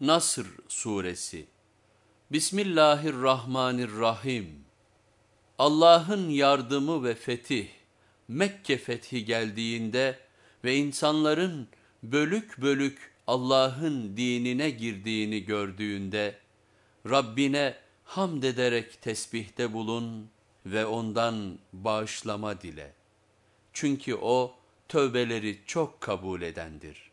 Nasr Suresi Bismillahirrahmanirrahim Allah'ın yardımı ve fetih, Mekke fethi geldiğinde ve insanların bölük bölük Allah'ın dinine girdiğini gördüğünde, Rabbine hamd ederek tesbihte bulun ve ondan bağışlama dile. Çünkü o tövbeleri çok kabul edendir.